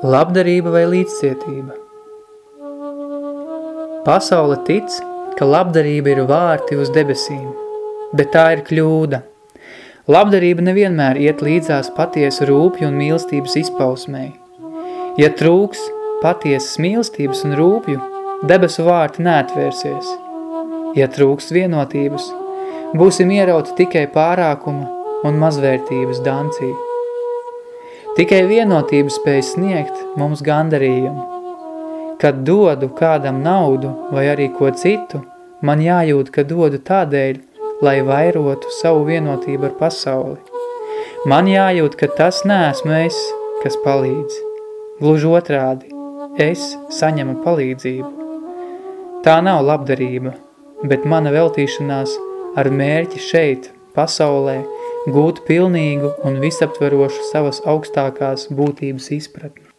Labdarība vai līdzcietība? Pasaule tic, ka labdarība ir vārti uz debesīm, bet tā ir kļūda. Labdarība nevienmēr iet līdzās patiesu rūpju un mīlestības izpausmēji. Ja trūks patiesas mīlestības un rūpju, debesu vārti neatvērsies. Ja trūks vienotības, būsim ierauti tikai pārākuma un mazvērtības dancī. Tikai vienotība spēj sniegt mums gandarījumu. Kad dodu kādam naudu vai arī ko citu, man jājūt, ka dodu tādēļ, lai vairotu savu vienotību ar pasauli. Man jājūt, ka tas neesmu es, kas palīdz. Gluži otrādi, es saņemu palīdzību. Tā nav labdarība, bet mana veltīšanās ar mērķi šeit, pasaulē, gūt pilnīgu un visaptverošu savas augstākās būtības izpratni.